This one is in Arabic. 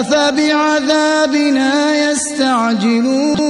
أفبعذابنا يستعجلون